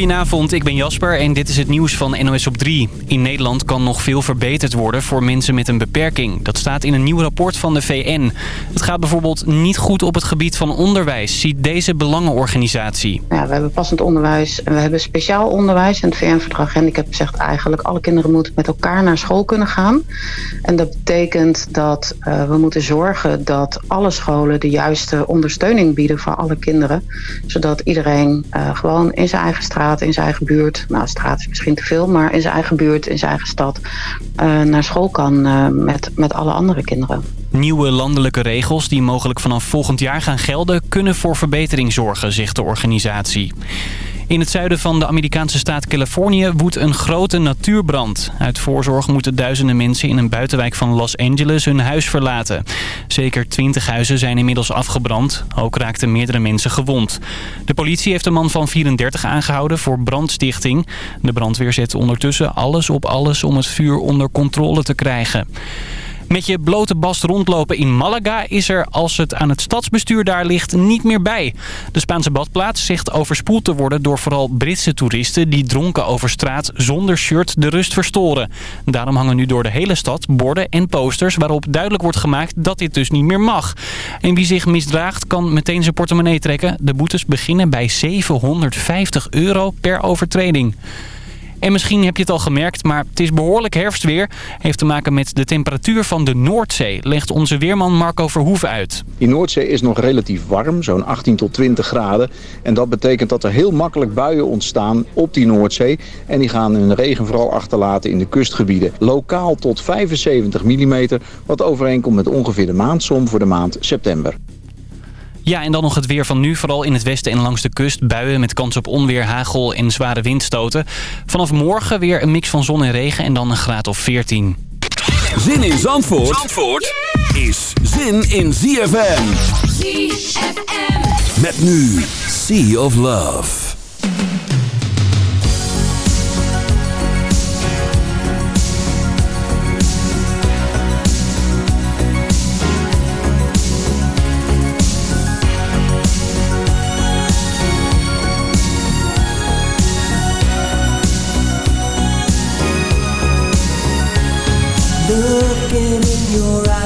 Goedenavond, ik ben Jasper en dit is het nieuws van NOS op 3. In Nederland kan nog veel verbeterd worden voor mensen met een beperking. Dat staat in een nieuw rapport van de VN. Het gaat bijvoorbeeld niet goed op het gebied van onderwijs, ziet deze belangenorganisatie. Ja, we hebben passend onderwijs en we hebben speciaal onderwijs. En het VN-verdrag Handicap zegt eigenlijk... alle kinderen moeten met elkaar naar school kunnen gaan. En dat betekent dat uh, we moeten zorgen dat alle scholen... de juiste ondersteuning bieden voor alle kinderen. Zodat iedereen uh, gewoon in zijn eigen straat, in zijn eigen buurt... nou, straat is misschien te veel, maar in zijn eigen buurt, in zijn eigen stad... Uh, naar school kan met, met alle andere kinderen. Nieuwe landelijke regels die mogelijk vanaf volgend jaar gaan gelden... kunnen voor verbetering zorgen, zegt de organisatie. In het zuiden van de Amerikaanse staat Californië woedt een grote natuurbrand. Uit voorzorg moeten duizenden mensen in een buitenwijk van Los Angeles hun huis verlaten. Zeker twintig huizen zijn inmiddels afgebrand. Ook raakten meerdere mensen gewond. De politie heeft een man van 34 aangehouden voor brandstichting. De brandweer zet ondertussen alles op alles om het vuur onder controle te krijgen. Met je blote bast rondlopen in Malaga is er, als het aan het stadsbestuur daar ligt, niet meer bij. De Spaanse badplaats zegt overspoeld te worden door vooral Britse toeristen... die dronken over straat zonder shirt de rust verstoren. Daarom hangen nu door de hele stad borden en posters... waarop duidelijk wordt gemaakt dat dit dus niet meer mag. En wie zich misdraagt kan meteen zijn portemonnee trekken. De boetes beginnen bij 750 euro per overtreding. En misschien heb je het al gemerkt, maar het is behoorlijk herfstweer. Heeft te maken met de temperatuur van de Noordzee, legt onze weerman Marco Verhoeven uit. Die Noordzee is nog relatief warm, zo'n 18 tot 20 graden. En dat betekent dat er heel makkelijk buien ontstaan op die Noordzee. En die gaan hun regen vooral achterlaten in de kustgebieden. Lokaal tot 75 mm, wat overeenkomt met ongeveer de maandsom voor de maand september. Ja, en dan nog het weer van nu. Vooral in het westen en langs de kust. Buien met kans op onweer, hagel en zware windstoten. Vanaf morgen weer een mix van zon en regen en dan een graad of 14. Zin in Zandvoort, Zandvoort is zin in ZFM. ZFM. Met nu Sea of Love.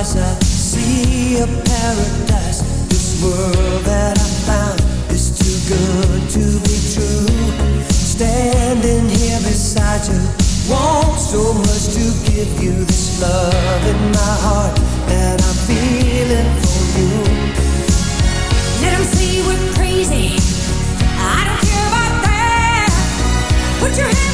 I see a paradise. This world that I found is too good to be true. Standing here beside you, want so much to give you this love in my heart that I'm feeling for you. Say we're crazy. I don't care about. Put your hand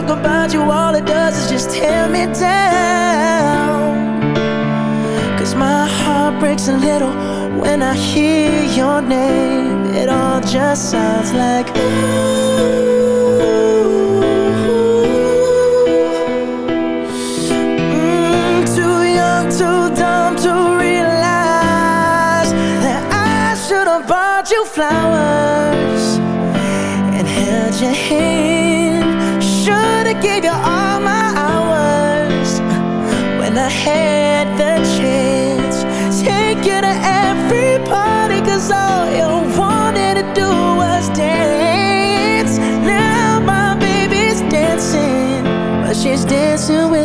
Talk about you, all it does is just tear me down. Cause my heart breaks a little when I hear your name. It all just sounds like ooh.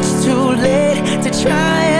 much too late to try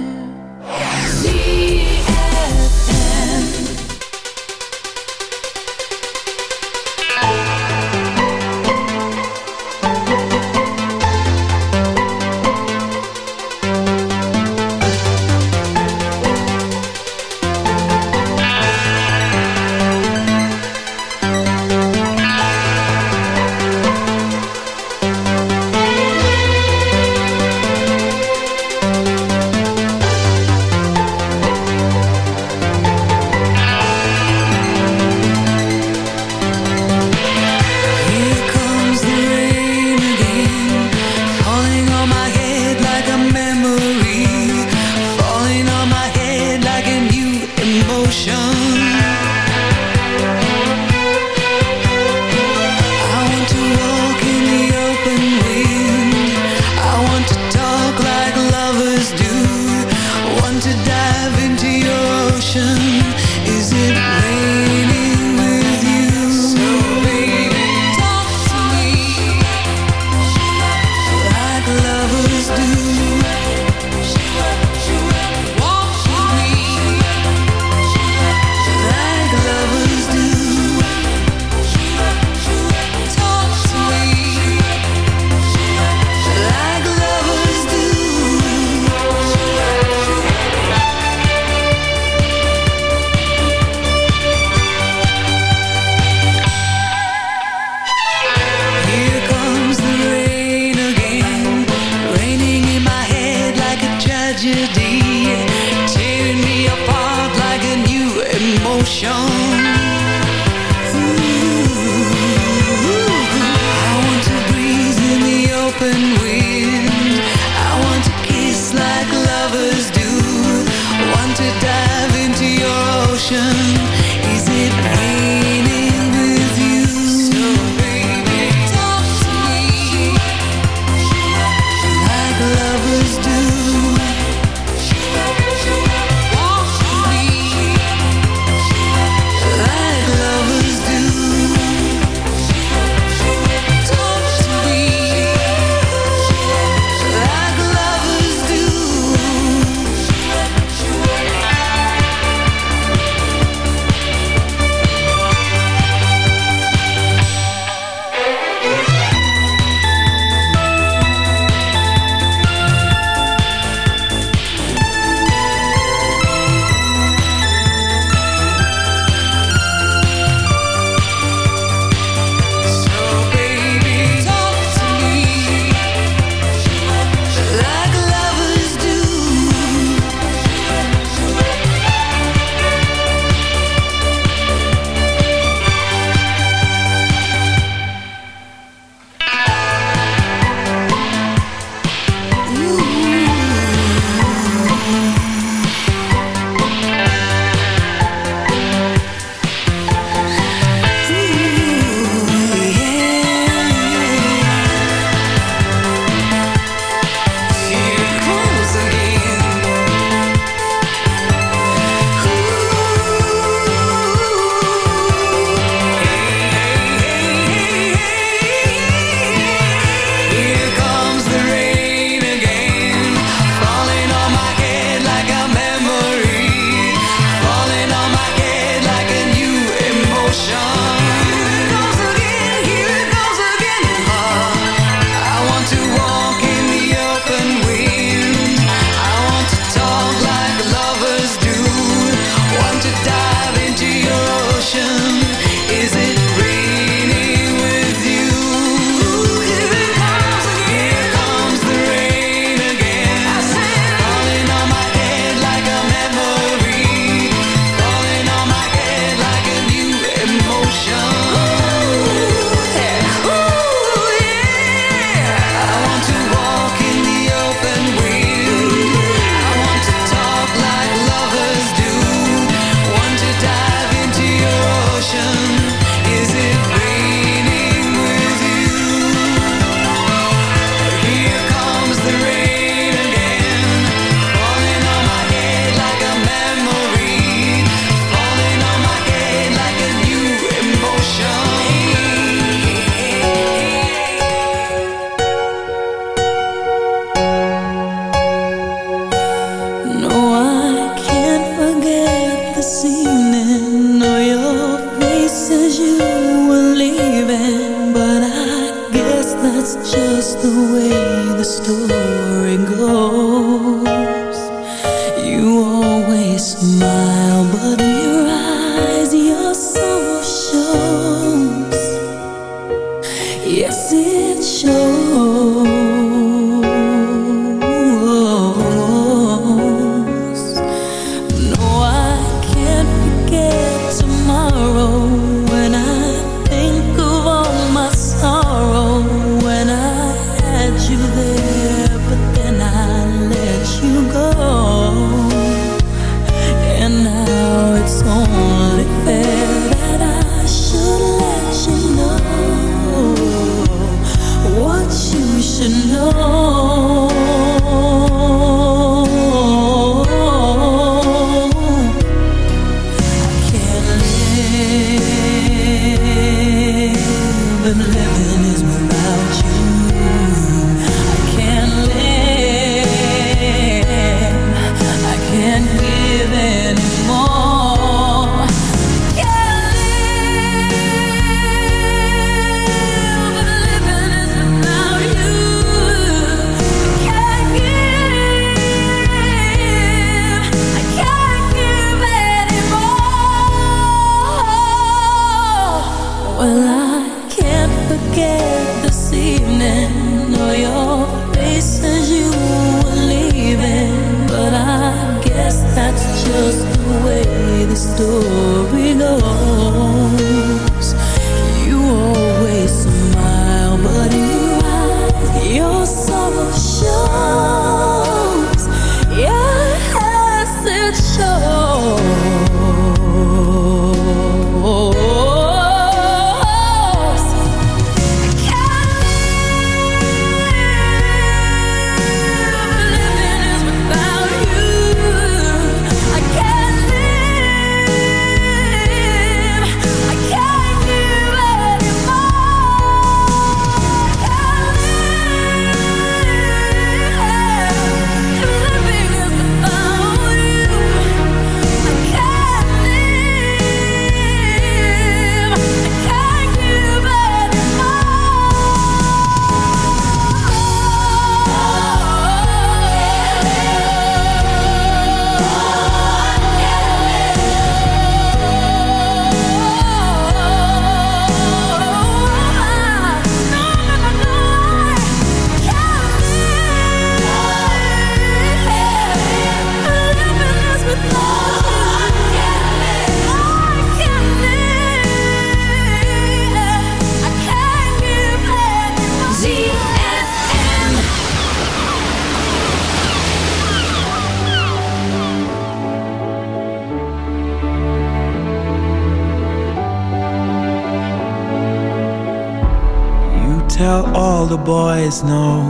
the boys know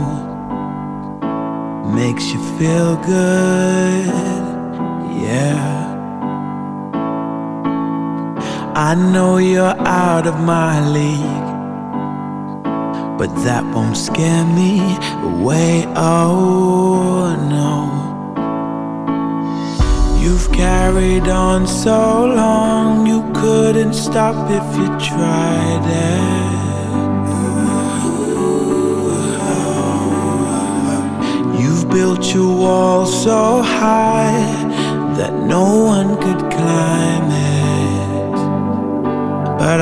makes you feel good, yeah. I know you're out of my league, but that won't scare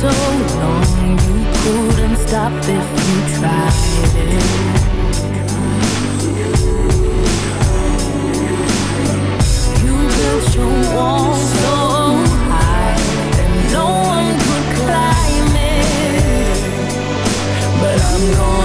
so long You couldn't stop if you tried it. You built your walls so high That no one could climb it. But I'm going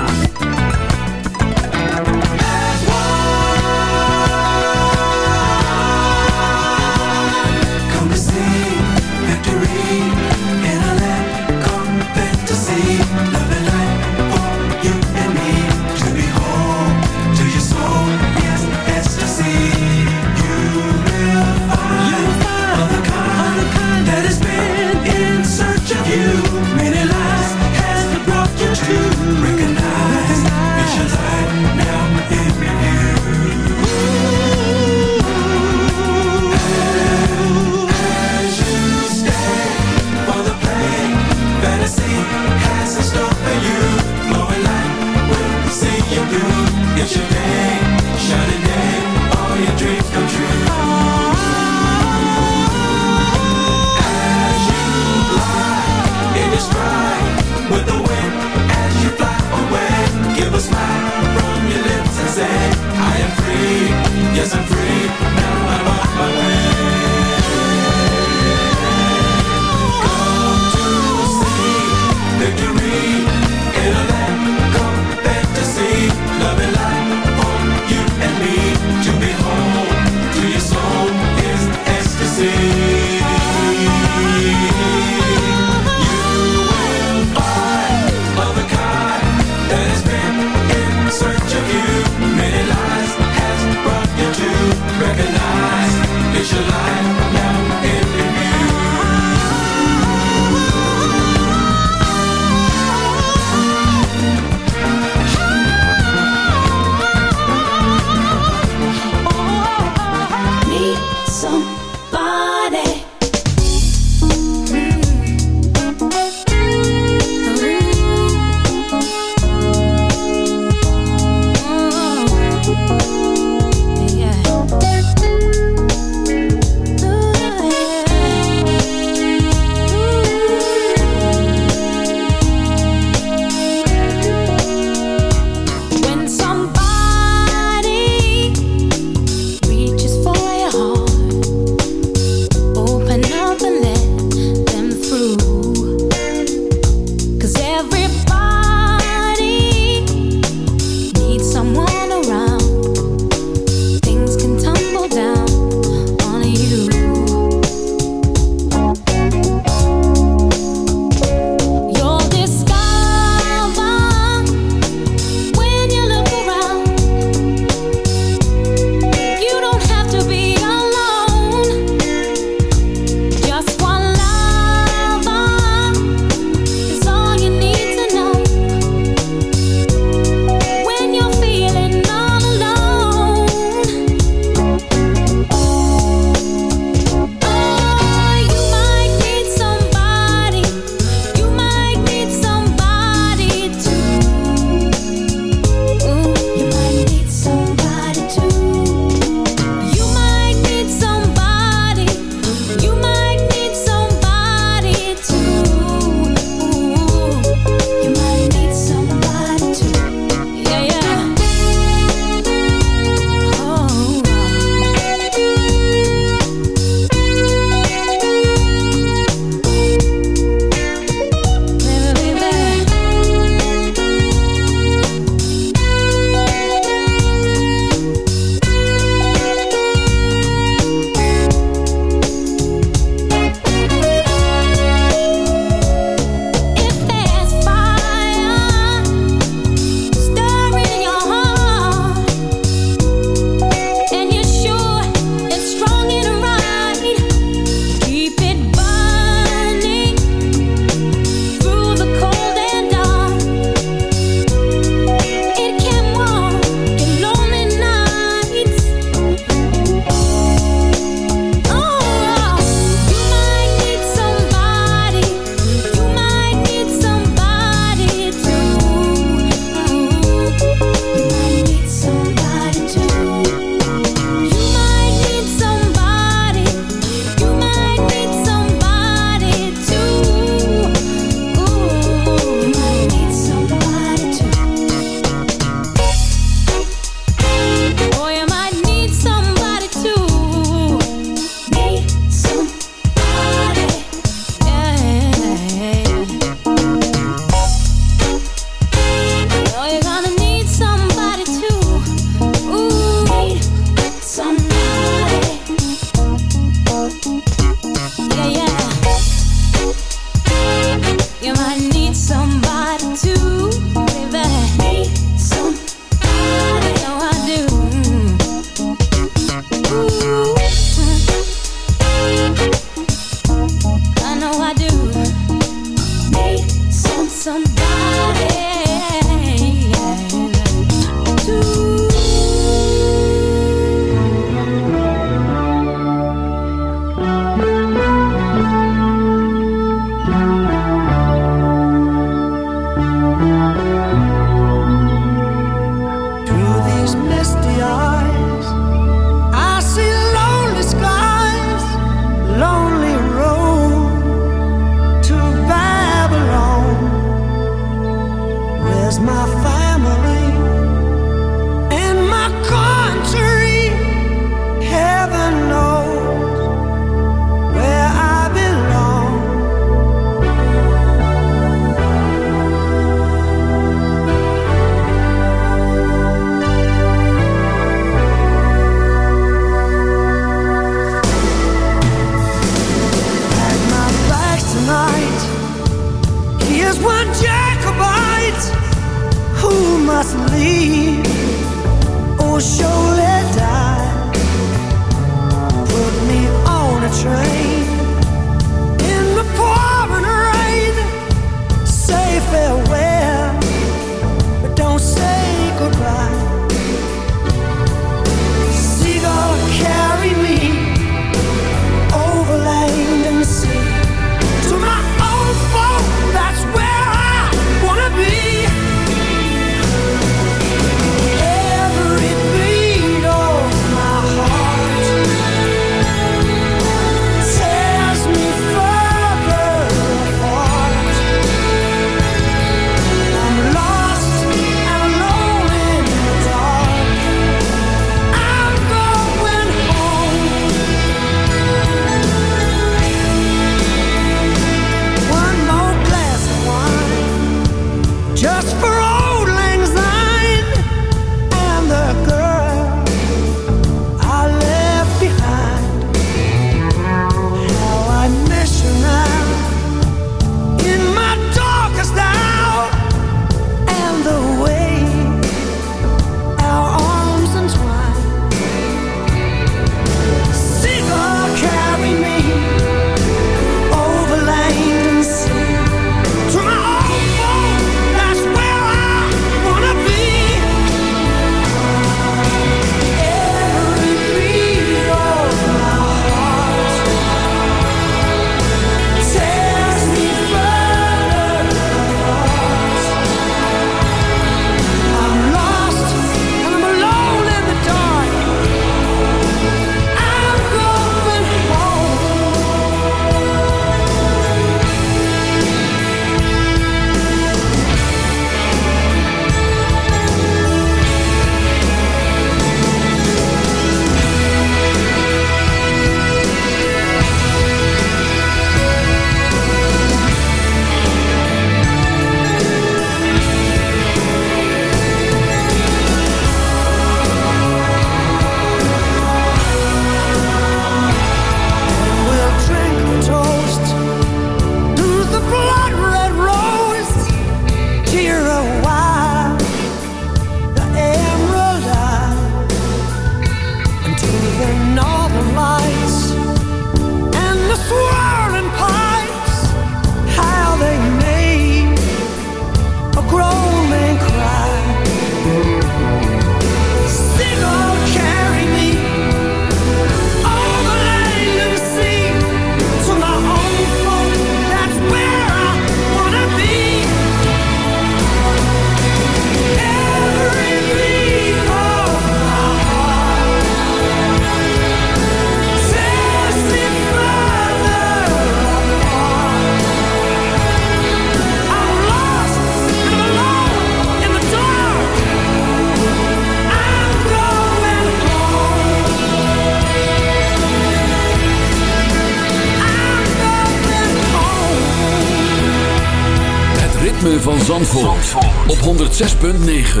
106.9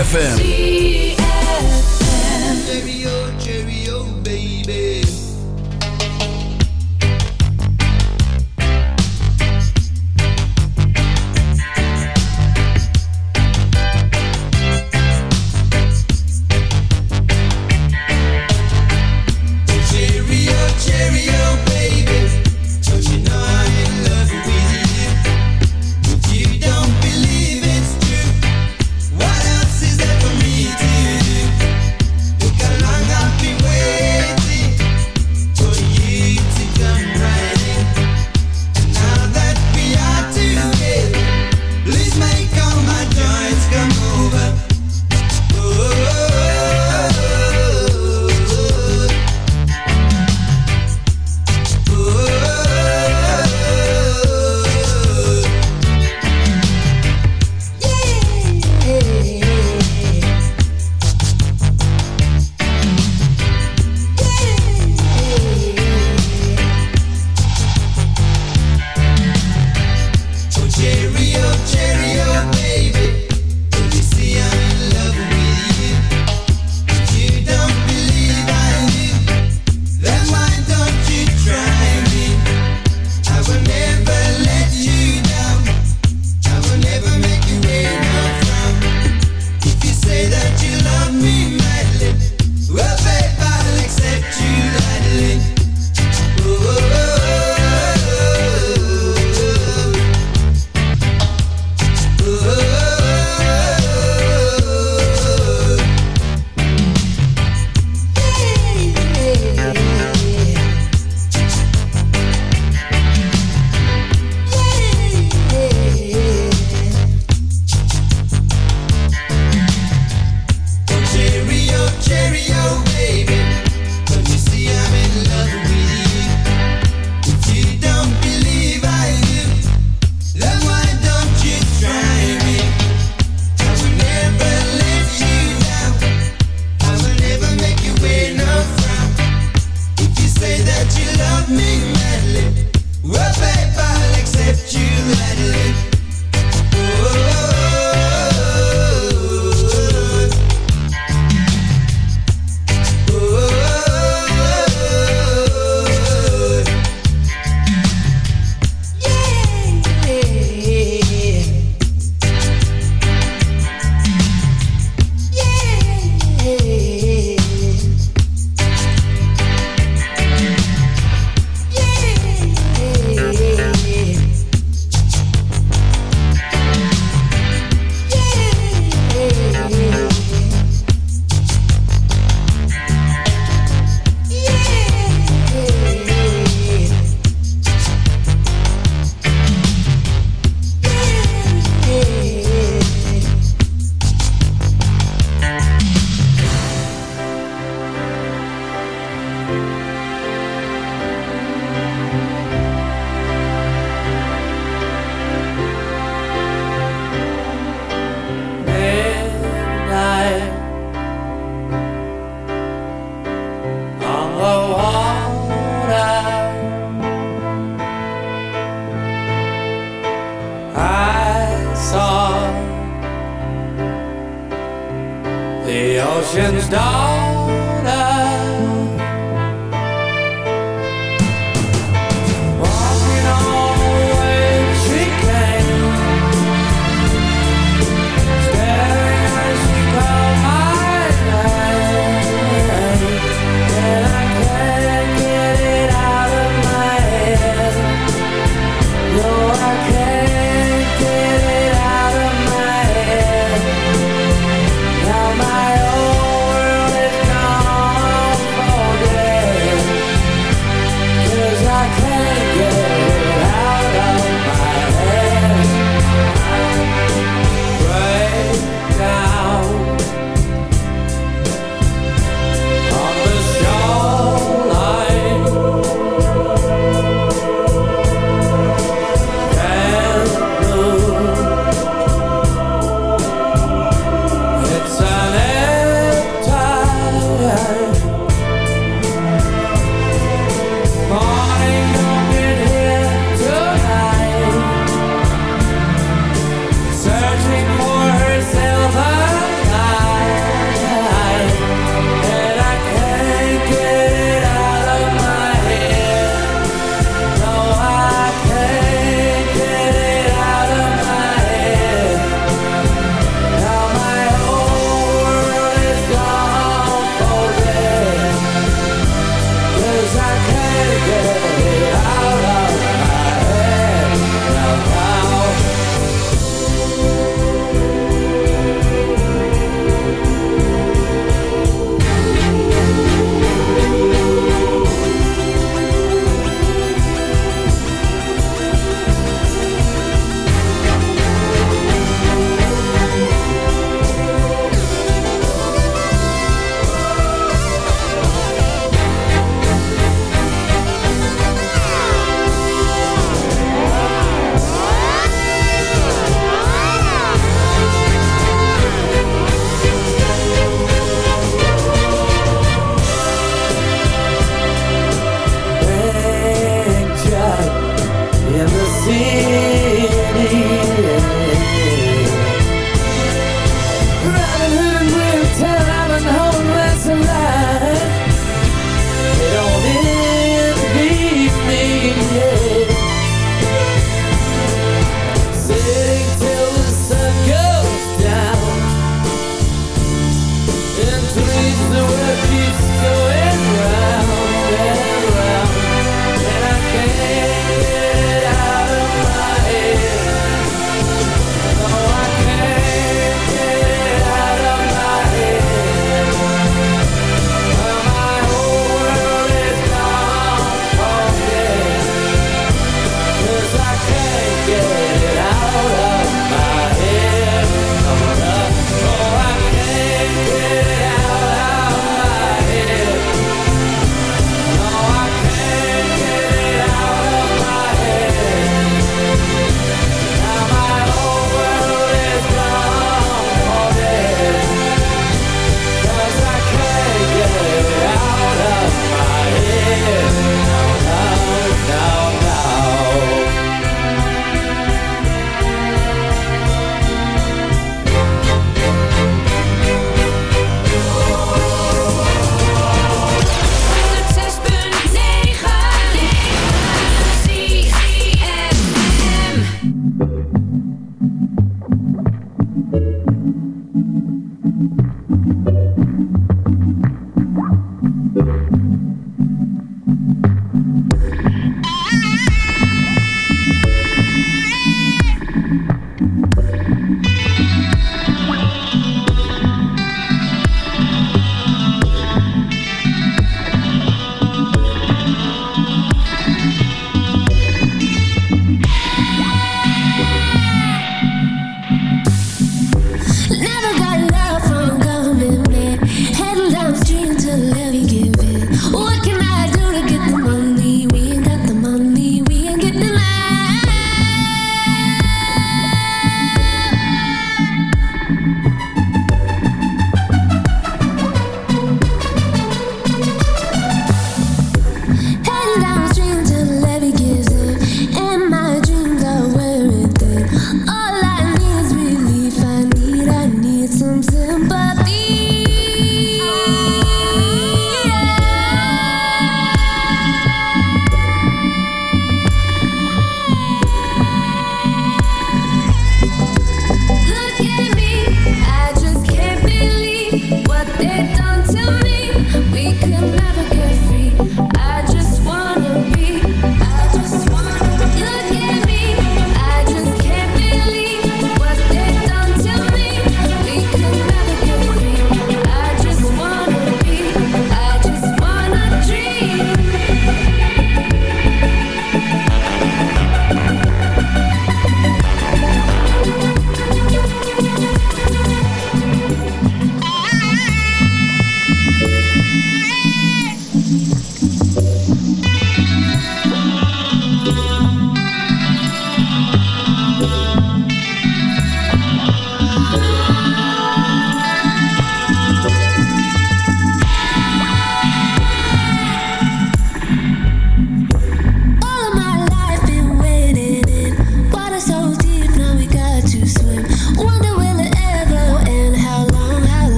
FM. The ocean's daughter.